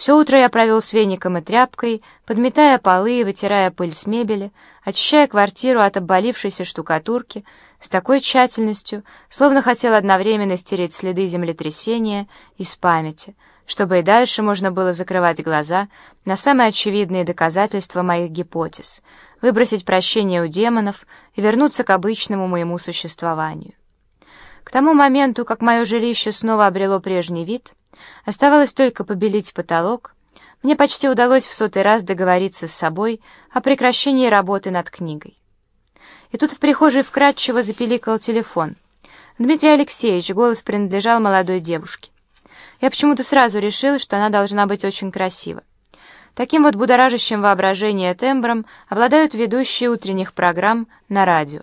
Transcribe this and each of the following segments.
Все утро я провел с веником и тряпкой, подметая полы и вытирая пыль с мебели, очищая квартиру от обвалившейся штукатурки с такой тщательностью, словно хотел одновременно стереть следы землетрясения из памяти, чтобы и дальше можно было закрывать глаза на самые очевидные доказательства моих гипотез, выбросить прощение у демонов и вернуться к обычному моему существованию. К тому моменту, как мое жилище снова обрело прежний вид, оставалось только побелить потолок, мне почти удалось в сотый раз договориться с собой о прекращении работы над книгой. И тут в прихожей вкратчиво запеликал телефон. Дмитрий Алексеевич, голос принадлежал молодой девушке. Я почему-то сразу решил, что она должна быть очень красива. Таким вот будоражащим воображение тембром обладают ведущие утренних программ на радио.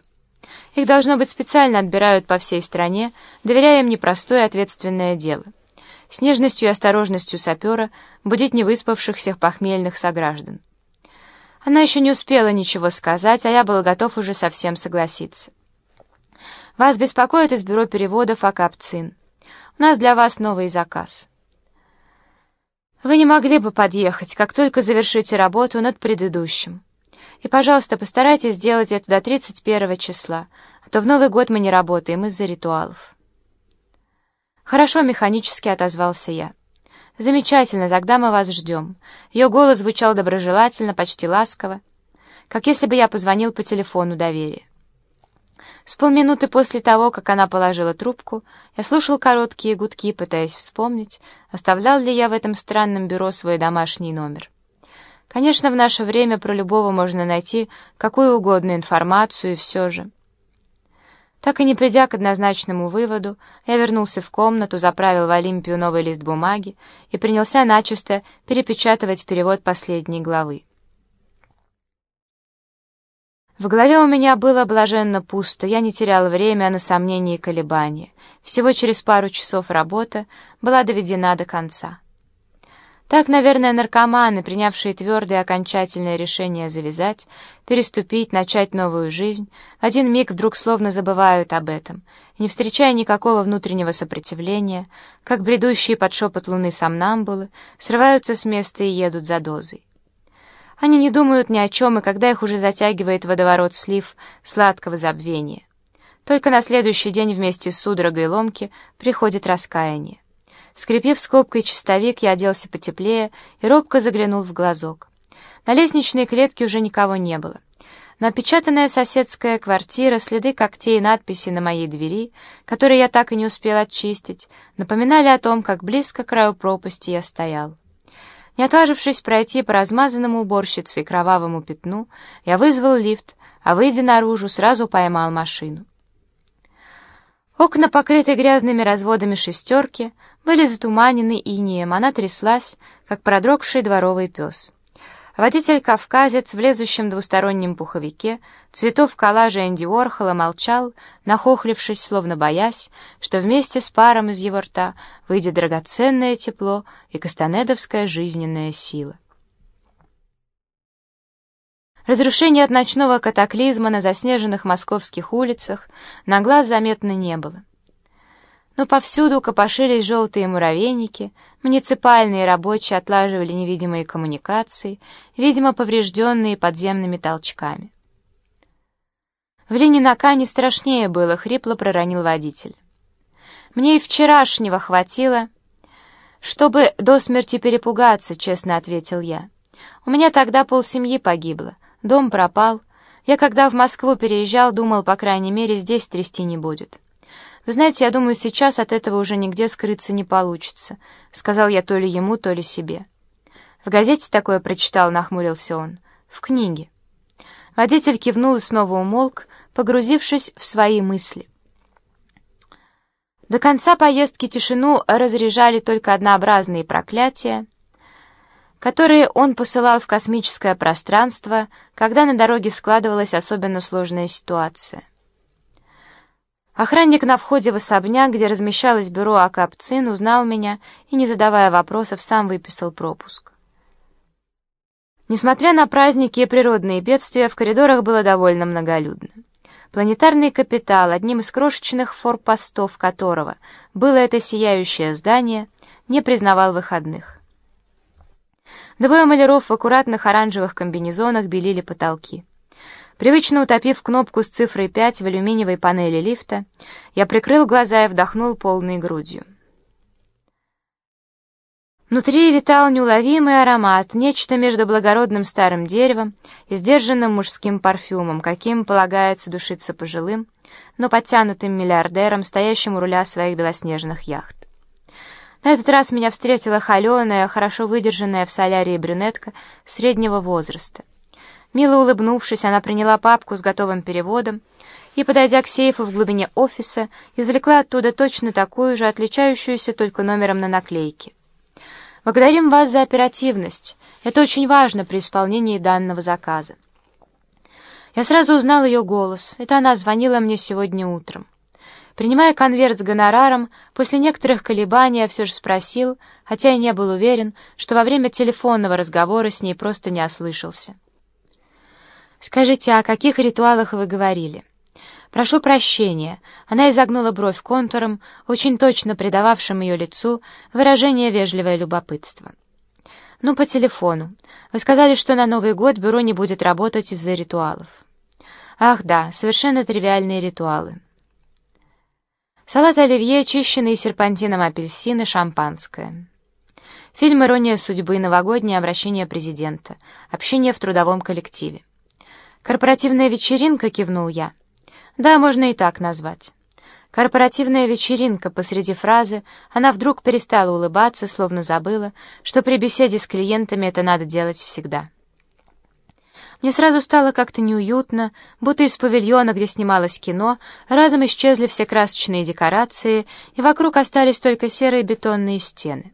Их, должно быть, специально отбирают по всей стране, доверяя им непростое ответственное дело. С нежностью и осторожностью сапера будить невыспавшихся похмельных сограждан. Она еще не успела ничего сказать, а я был готов уже совсем согласиться. «Вас беспокоит из бюро переводов Акапцин. У нас для вас новый заказ». «Вы не могли бы подъехать, как только завершите работу над предыдущим?» И, пожалуйста, постарайтесь сделать это до 31 числа, а то в Новый год мы не работаем из-за ритуалов». «Хорошо», — механически отозвался я. «Замечательно, тогда мы вас ждем». Ее голос звучал доброжелательно, почти ласково, как если бы я позвонил по телефону доверия. С полминуты после того, как она положила трубку, я слушал короткие гудки, пытаясь вспомнить, оставлял ли я в этом странном бюро свой домашний номер. Конечно, в наше время про любого можно найти какую угодно информацию, и все же. Так и не придя к однозначному выводу, я вернулся в комнату, заправил в Олимпию новый лист бумаги и принялся начисто перепечатывать перевод последней главы. В голове у меня было блаженно пусто, я не терял время на сомнения и колебания. Всего через пару часов работа была доведена до конца. Так, наверное, наркоманы, принявшие твердое окончательное решение завязать, переступить, начать новую жизнь, один миг вдруг словно забывают об этом, не встречая никакого внутреннего сопротивления, как бредущие под шепот луны сомнамбулы, срываются с места и едут за дозой. Они не думают ни о чем, и когда их уже затягивает водоворот слив сладкого забвения. Только на следующий день вместе с судорогой ломки приходит раскаяние. Скрипев скобкой чистовик, я оделся потеплее и робко заглянул в глазок. На лестничной клетке уже никого не было. Но опечатанная соседская квартира, следы когтей и надписи на моей двери, которые я так и не успел очистить, напоминали о том, как близко к краю пропасти я стоял. Не отважившись пройти по размазанному уборщице и кровавому пятну, я вызвал лифт, а, выйдя наружу, сразу поймал машину. Окна, покрытые грязными разводами шестерки, были затуманены инеем, она тряслась, как продрогший дворовый пес. Водитель-кавказец в лезущем двустороннем пуховике, цветов коллажа Энди Уорхола молчал, нахохлившись, словно боясь, что вместе с паром из его рта выйдет драгоценное тепло и кастанедовская жизненная сила. Разрушения от ночного катаклизма на заснеженных московских улицах на глаз заметно не было. Но повсюду копошились желтые муравейники, муниципальные рабочие отлаживали невидимые коммуникации, видимо, поврежденные подземными толчками. В Ленинака не страшнее было, хрипло проронил водитель. Мне и вчерашнего хватило, чтобы до смерти перепугаться, честно ответил я. У меня тогда полсемьи погибло. Дом пропал. Я, когда в Москву переезжал, думал, по крайней мере, здесь трясти не будет. Вы знаете, я думаю, сейчас от этого уже нигде скрыться не получится, сказал я то ли ему, то ли себе. В газете такое прочитал, нахмурился он. В книге. Водитель кивнул и снова умолк, погрузившись в свои мысли. До конца поездки тишину разряжали только однообразные проклятия — которые он посылал в космическое пространство, когда на дороге складывалась особенно сложная ситуация. Охранник на входе в особняк, где размещалось бюро Акапцин, узнал меня и, не задавая вопросов, сам выписал пропуск. Несмотря на праздники и природные бедствия, в коридорах было довольно многолюдно. Планетарный капитал, одним из крошечных форпостов которого было это сияющее здание, не признавал выходных. Двое маляров в аккуратных оранжевых комбинезонах белили потолки. Привычно утопив кнопку с цифрой 5 в алюминиевой панели лифта, я прикрыл глаза и вдохнул полной грудью. Внутри витал неуловимый аромат, нечто между благородным старым деревом и сдержанным мужским парфюмом, каким полагается душиться пожилым, но подтянутым миллиардером, стоящим у руля своих белоснежных яхт. На этот раз меня встретила холеная, хорошо выдержанная в солярии брюнетка среднего возраста. Мило улыбнувшись, она приняла папку с готовым переводом и, подойдя к сейфу в глубине офиса, извлекла оттуда точно такую же, отличающуюся только номером на наклейке. «Благодарим вас за оперативность. Это очень важно при исполнении данного заказа». Я сразу узнал ее голос. Это она звонила мне сегодня утром. Принимая конверт с гонораром, после некоторых колебаний я все же спросил, хотя и не был уверен, что во время телефонного разговора с ней просто не ослышался. «Скажите, о каких ритуалах вы говорили?» «Прошу прощения». Она изогнула бровь контуром, очень точно придававшим ее лицу выражение вежливое любопытство. «Ну, по телефону. Вы сказали, что на Новый год бюро не будет работать из-за ритуалов». «Ах да, совершенно тривиальные ритуалы». Салат оливье, чищенные серпантином апельсины, шампанское. Фильм «Ирония судьбы», новогоднее обращение президента, общение в трудовом коллективе. «Корпоративная вечеринка», — кивнул я. «Да, можно и так назвать». «Корпоративная вечеринка» посреди фразы, она вдруг перестала улыбаться, словно забыла, что при беседе с клиентами это надо делать всегда. Мне сразу стало как-то неуютно, будто из павильона, где снималось кино, разом исчезли все красочные декорации, и вокруг остались только серые бетонные стены.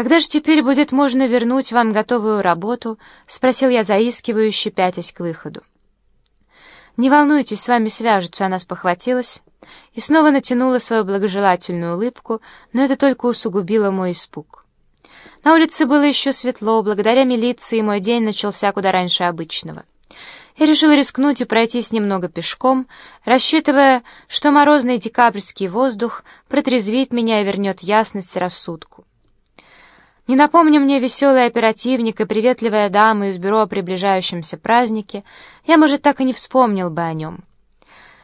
«Когда же теперь будет можно вернуть вам готовую работу?» — спросил я заискивающе, пятясь к выходу. «Не волнуйтесь, с вами свяжутся», — она спохватилась и снова натянула свою благожелательную улыбку, но это только усугубило мой испуг. На улице было еще светло, благодаря милиции мой день начался куда раньше обычного. Я решил рискнуть и пройтись немного пешком, рассчитывая, что морозный декабрьский воздух протрезвит меня и вернет ясность рассудку. Не напомня мне веселый оперативник и приветливая дама из бюро о приближающемся празднике, я, может, так и не вспомнил бы о нем.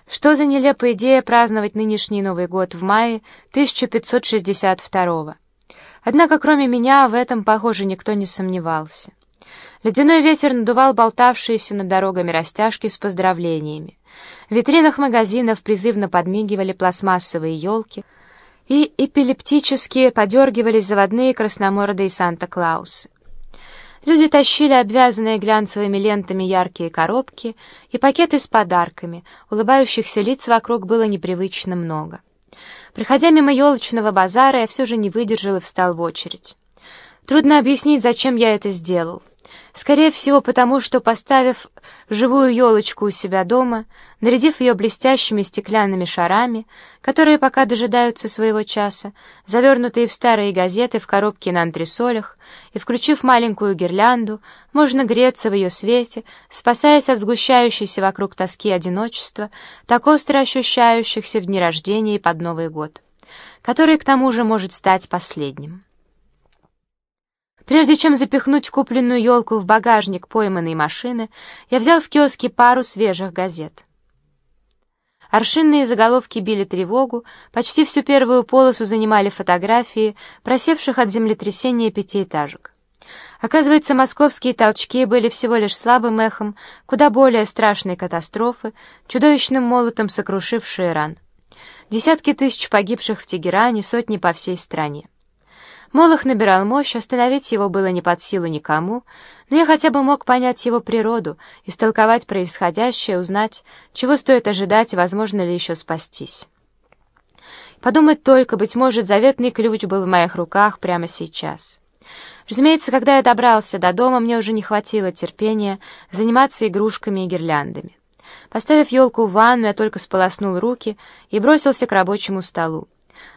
Что за нелепая идея праздновать нынешний Новый год в мае 1562 -го? Однако, кроме меня, в этом, похоже, никто не сомневался. Ледяной ветер надувал болтавшиеся над дорогами растяжки с поздравлениями. В витринах магазинов призывно подмигивали пластмассовые елки, и эпилептически подергивались заводные красномордые Санта-Клаусы. Люди тащили обвязанные глянцевыми лентами яркие коробки и пакеты с подарками, улыбающихся лиц вокруг было непривычно много. Проходя мимо елочного базара, я все же не выдержал и встал в очередь. Трудно объяснить, зачем я это сделал. Скорее всего, потому что, поставив живую елочку у себя дома, нарядив ее блестящими стеклянными шарами, которые пока дожидаются своего часа, завернутые в старые газеты в коробке на антресолях, и включив маленькую гирлянду, можно греться в ее свете, спасаясь от сгущающейся вокруг тоски одиночества, так остро ощущающихся в дни рождения и под Новый год, который, к тому же, может стать последним. Прежде чем запихнуть купленную елку в багажник пойманной машины, я взял в киоске пару свежих газет. Аршинные заголовки били тревогу, почти всю первую полосу занимали фотографии просевших от землетрясения пятиэтажек. Оказывается, московские толчки были всего лишь слабым эхом куда более страшной катастрофы, чудовищным молотом сокрушившей Иран. Десятки тысяч погибших в Тегеране, сотни по всей стране. Молох набирал мощь, остановить его было не под силу никому, но я хотя бы мог понять его природу, истолковать происходящее, узнать, чего стоит ожидать и возможно ли еще спастись. Подумать только, быть может, заветный ключ был в моих руках прямо сейчас. Разумеется, когда я добрался до дома, мне уже не хватило терпения заниматься игрушками и гирляндами. Поставив елку в ванну, я только сполоснул руки и бросился к рабочему столу.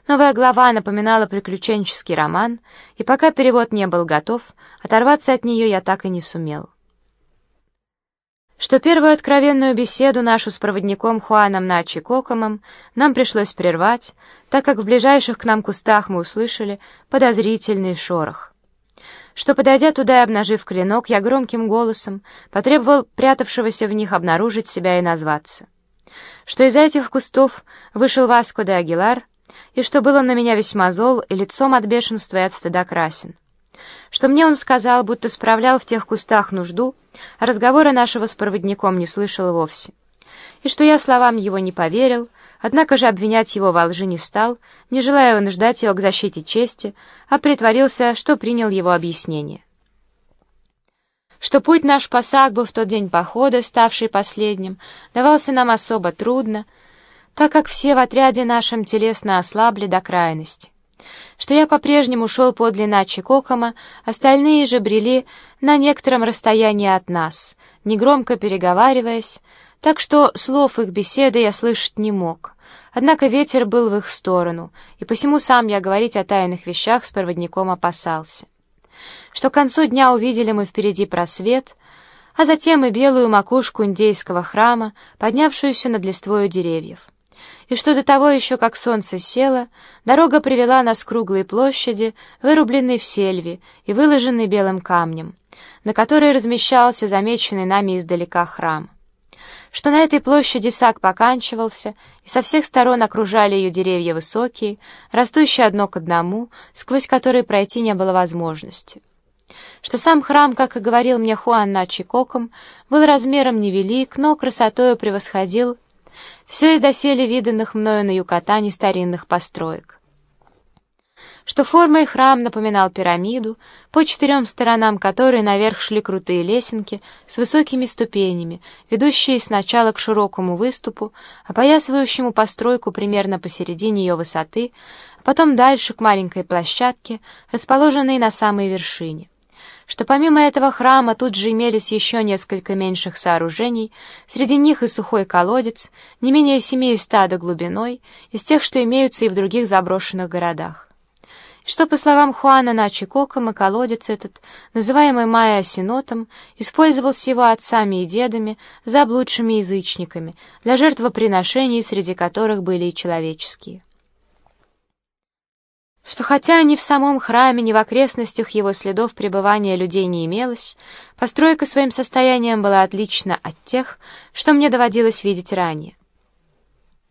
Новая глава напоминала приключенческий роман, и пока перевод не был готов, оторваться от нее я так и не сумел. Что первую откровенную беседу нашу с проводником Хуаном Начи Кокомом нам пришлось прервать, так как в ближайших к нам кустах мы услышали подозрительный шорох. что, подойдя туда и обнажив клинок, я громким голосом потребовал прятавшегося в них обнаружить себя и назваться. Что из этих кустов вышел Васко де Агилар, и что был он на меня весьма зол и лицом от бешенства и от стыда красен. Что мне он сказал, будто справлял в тех кустах нужду, а разговора нашего с проводником не слышал вовсе. И что я словам его не поверил, однако же обвинять его во лжи не стал, не желая вынуждать его к защите чести, а притворился, что принял его объяснение. Что путь наш по Сагбу в тот день похода, ставший последним, давался нам особо трудно, так как все в отряде нашем телесно ослабли до крайности. Что я по-прежнему шел подле Начи остальные же брели на некотором расстоянии от нас, негромко переговариваясь, так что слов их беседы я слышать не мог. Однако ветер был в их сторону, и посему сам я говорить о тайных вещах с проводником опасался. Что к концу дня увидели мы впереди просвет, а затем и белую макушку индейского храма, поднявшуюся над листвою деревьев и что до того еще, как солнце село, дорога привела нас к круглой площади, вырубленной в сельве и выложенной белым камнем, на которой размещался замеченный нами издалека храм. Что на этой площади сак поканчивался, и со всех сторон окружали ее деревья высокие, растущие одно к одному, сквозь которые пройти не было возможности что сам храм, как и говорил мне Хуан Начи Коком, был размером невелик, но красотою превосходил все из доселе виданных мною на Юкатане старинных построек. Что формой храм напоминал пирамиду, по четырем сторонам которой наверх шли крутые лесенки с высокими ступенями, ведущие сначала к широкому выступу, опоясывающему постройку примерно посередине ее высоты, а потом дальше к маленькой площадке, расположенной на самой вершине что помимо этого храма тут же имелись еще несколько меньших сооружений, среди них и сухой колодец, не менее семи стада глубиной, из тех, что имеются и в других заброшенных городах. что, по словам Хуана Начи Кокома, колодец этот, называемый Майя Осинотом, использовался его отцами и дедами, заблудшими язычниками, для жертвоприношений, среди которых были и человеческие что хотя ни в самом храме, ни в окрестностях его следов пребывания людей не имелось, постройка своим состоянием была отлична от тех, что мне доводилось видеть ранее.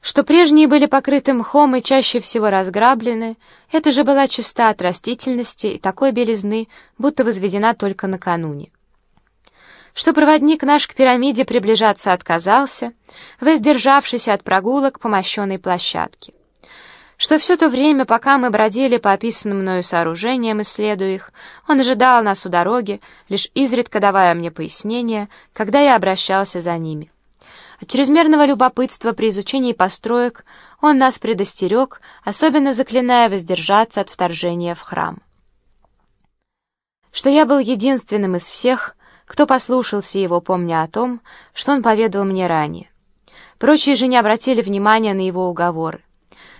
Что прежние были покрыты мхом и чаще всего разграблены, это же была чиста от растительности и такой белизны, будто возведена только накануне. Что проводник наш к пирамиде приближаться отказался, воздержавшись от прогулок по мощенной площадке что все то время, пока мы бродили по описанным мною сооружениям, исследуя их, он ожидал нас у дороги, лишь изредка давая мне пояснения, когда я обращался за ними. От чрезмерного любопытства при изучении построек он нас предостерег, особенно заклиная воздержаться от вторжения в храм. Что я был единственным из всех, кто послушался его, помня о том, что он поведал мне ранее. Прочие же не обратили внимания на его уговоры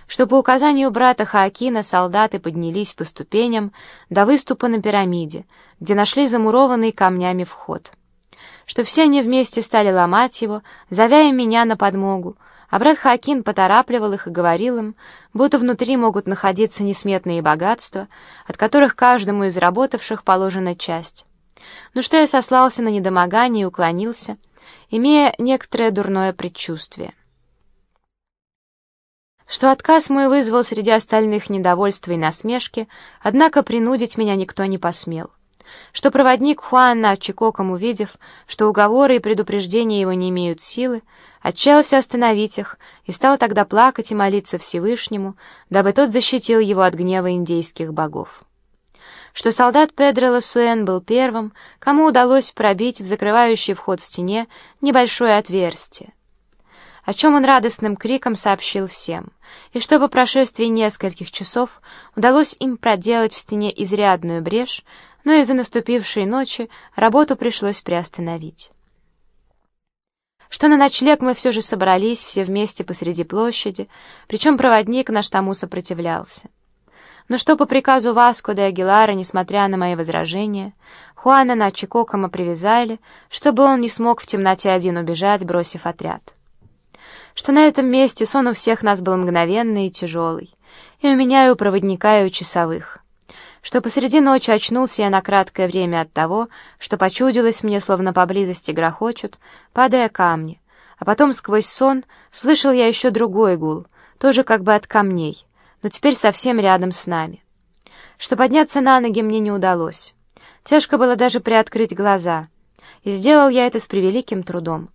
что по указанию брата Хаакина солдаты поднялись по ступеням до выступа на пирамиде, где нашли замурованный камнями вход. Что все они вместе стали ломать его, зовя меня на подмогу, а брат Хакин поторапливал их и говорил им, будто внутри могут находиться несметные богатства, от которых каждому из работавших положена часть. Но что я сослался на недомогание и уклонился, имея некоторое дурное предчувствие что отказ мой вызвал среди остальных недовольство и насмешки, однако принудить меня никто не посмел. Что проводник Хуанна, Чикоком увидев, что уговоры и предупреждения его не имеют силы, отчаялся остановить их и стал тогда плакать и молиться Всевышнему, дабы тот защитил его от гнева индейских богов. Что солдат Педро Ласуэн был первым, кому удалось пробить в закрывающий вход стене небольшое отверстие, о чем он радостным криком сообщил всем, и что по прошествии нескольких часов удалось им проделать в стене изрядную брешь, но из-за наступившей ночи работу пришлось приостановить. Что на ночлег мы все же собрались все вместе посреди площади, причем проводник наш тому сопротивлялся. Но что по приказу Васко де Агилара, несмотря на мои возражения, Хуана на Чикокома привязали, чтобы он не смог в темноте один убежать, бросив отряд что на этом месте сон у всех нас был мгновенный и тяжелый, и у меня, и у проводника, и у часовых, что посреди ночи очнулся я на краткое время от того, что почудилось мне, словно поблизости грохочут, падая камни, а потом сквозь сон слышал я еще другой гул, тоже как бы от камней, но теперь совсем рядом с нами. Что подняться на ноги мне не удалось. Тяжко было даже приоткрыть глаза, и сделал я это с превеликим трудом.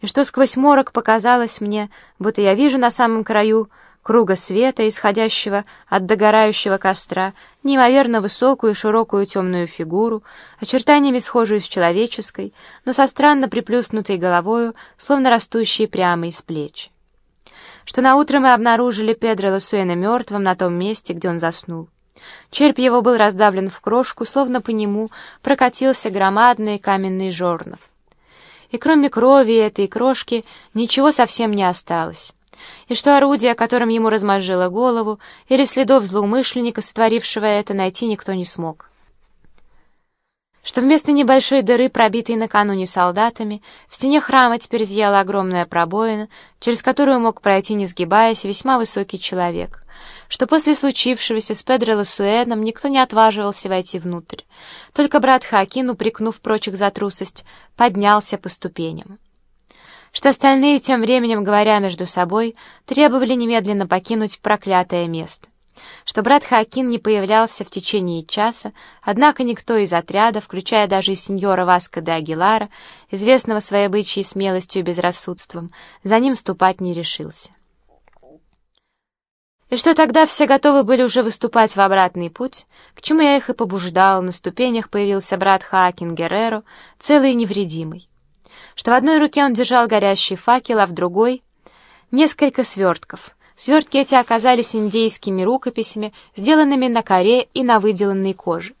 И что сквозь морок показалось мне, будто я вижу на самом краю круга света, исходящего от догорающего костра, неимоверно высокую и широкую темную фигуру, очертаниями схожую с человеческой, но со странно приплюснутой головою, словно растущей прямо из плеч. Что наутро мы обнаружили Педро Лосуэна мертвым на том месте, где он заснул. Череп его был раздавлен в крошку, словно по нему прокатился громадный каменный жорнов. И кроме крови этой крошки ничего совсем не осталось и что орудие, которым ему размозжило голову, или следов злоумышленника, сотворившего это, найти никто не смог. Что вместо небольшой дыры, пробитой накануне солдатами, в стене храма теперь зияла огромная пробоина, через которую мог пройти, не сгибаясь, весьма высокий человек. Что после случившегося с Педро Ласуэном никто не отваживался войти внутрь. Только брат Хакин, упрекнув прочих за трусость, поднялся по ступеням что остальные, тем временем говоря между собой, требовали немедленно покинуть проклятое место. Что брат Хакин не появлялся в течение часа, однако никто из отряда, включая даже и сеньора Васко де Агилара, известного своей бычьей смелостью и безрассудством, за ним ступать не решился. И что тогда все готовы были уже выступать в обратный путь, к чему я их и побуждал, на ступенях появился брат Хакин Герреро, целый и невредимый что в одной руке он держал горящий факел, а в другой — несколько свертков. Свертки эти оказались индейскими рукописями, сделанными на коре и на выделанной коже.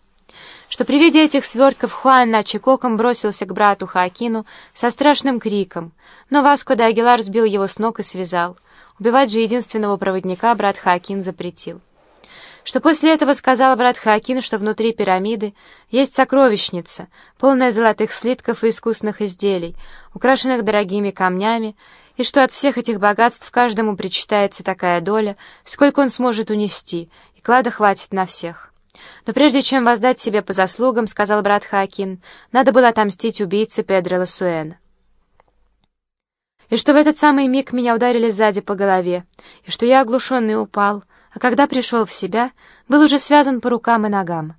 Что при виде этих свертков Хуан Начикоком бросился к брату Хаакину со страшным криком, но Васко де Агилар сбил его с ног и связал. Убивать же единственного проводника брат Хаакин запретил что после этого сказал брат Хакин, что внутри пирамиды есть сокровищница, полная золотых слитков и искусных изделий, украшенных дорогими камнями, и что от всех этих богатств каждому причитается такая доля, сколько он сможет унести, и клада хватит на всех. Но прежде чем воздать себе по заслугам, сказал брат Хакин, надо было отомстить убийце Педро Ласуэна. И что в этот самый миг меня ударили сзади по голове, и что я оглушенный упал, а когда пришел в себя, был уже связан по рукам и ногам.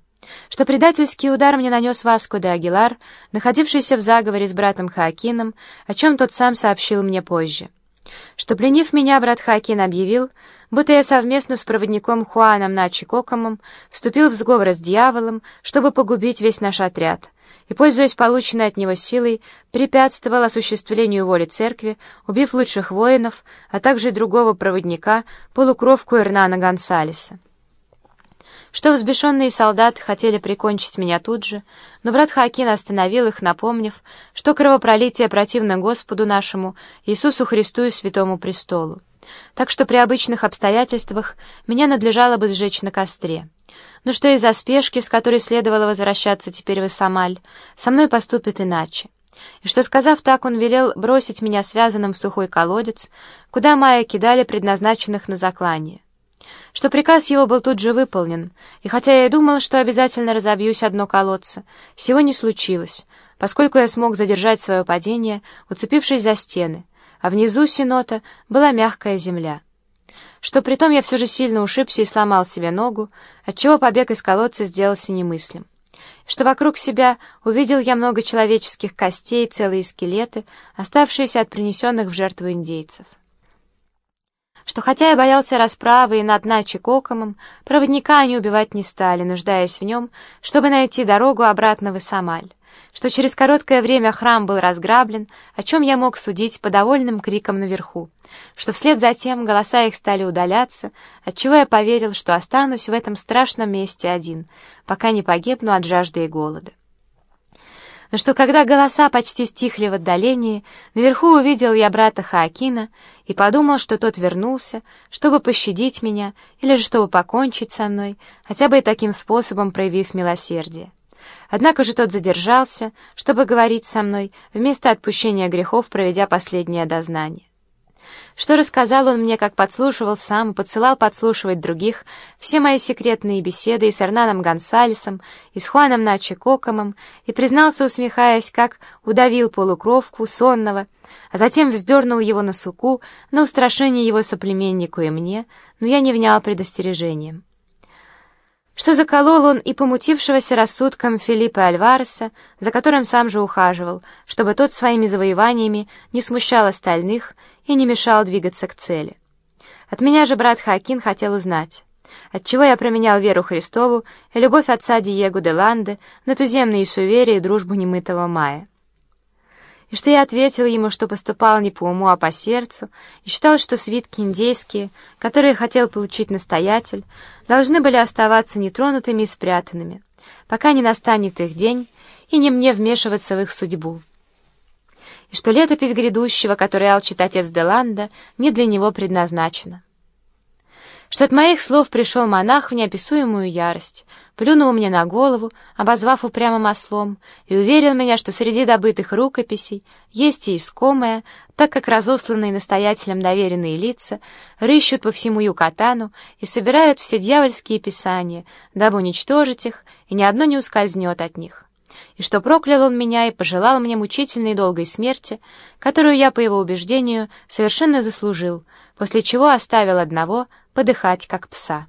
Что предательский удар мне нанес Васко де Агилар, находившийся в заговоре с братом Хаакином, о чем тот сам сообщил мне позже. Что, пленив меня, брат Хаакин объявил, будто я совместно с проводником Хуаном Начи Кокомом вступил в сговор с дьяволом, чтобы погубить весь наш отряд — и, пользуясь полученной от него силой, препятствовал осуществлению воли церкви, убив лучших воинов, а также другого проводника, полукровку Эрнана Гонсалеса. Что взбешенные солдаты хотели прикончить меня тут же, но брат Хакин остановил их, напомнив, что кровопролитие противно Господу нашему, Иисусу Христу и Святому Престолу. Так что при обычных обстоятельствах меня надлежало бы сжечь на костре. Но что из-за спешки, с которой следовало возвращаться теперь в Исамаль, со мной поступит иначе. И что, сказав так, он велел бросить меня связанным в сухой колодец, куда Майя кидали предназначенных на заклание. Что приказ его был тут же выполнен, и хотя я и думал, что обязательно разобьюсь одно колодце, всего не случилось, поскольку я смог задержать свое падение, уцепившись за стены, а внизу синота была мягкая земля. Что притом я все же сильно ушибся и сломал себе ногу, отчего побег из колодца сделался немыслим, что вокруг себя увидел я много человеческих костей, целые скелеты, оставшиеся от принесенных в жертву индейцев. Что хотя я боялся расправы и над Начи Кокомом, проводника они убивать не стали, нуждаясь в нем, чтобы найти дорогу обратно в Исамаль что через короткое время храм был разграблен, о чем я мог судить по довольным крикам наверху, что вслед за тем голоса их стали удаляться, отчего я поверил, что останусь в этом страшном месте один, пока не погибну от жажды и голода. Но что когда голоса почти стихли в отдалении, наверху увидел я брата Хаакина и подумал, что тот вернулся, чтобы пощадить меня или же чтобы покончить со мной, хотя бы и таким способом проявив милосердие. Однако же тот задержался, чтобы говорить со мной, вместо отпущения грехов проведя последнее дознание. что рассказал он мне, как подслушивал сам, подсылал подслушивать других, все мои секретные беседы и с Эрнаном Гонсалесом, и с Хуаном Начи Кокомом, и признался, усмехаясь, как удавил полукровку, сонного, а затем вздернул его на суку, на устрашение его соплеменнику и мне, но я не внял предостережением что заколол он и помутившегося рассудком Филиппа Альвареса, за которым сам же ухаживал, чтобы тот своими завоеваниями не смущал остальных и не мешал двигаться к цели. От меня же брат Хакин хотел узнать, отчего я променял веру Христову и любовь отца Диего де Ланде на туземные суеверия и дружбу немытого мая и что я ответил ему, что поступал не по уму, а по сердцу, и считал, что свитки индейские, которые хотел получить настоятель, должны были оставаться нетронутыми и спрятанными, пока не настанет их день, и не мне вмешиваться в их судьбу. И что летопись грядущего, который алчит отец Деланда, не для него предназначена что от моих слов пришел монах в неописуемую ярость, плюнул мне на голову, обозвав упрямым ослом, и уверил меня, что среди добытых рукописей есть и искомое, так как разосланные настоятелем доверенные лица рыщут по всему Юкатану и собирают все дьявольские писания, дабы уничтожить их, и ни одно не ускользнет от них. И что проклял он меня и пожелал мне мучительной долгой смерти, которую я, по его убеждению, совершенно заслужил, после чего оставил одного подыхать, как пса.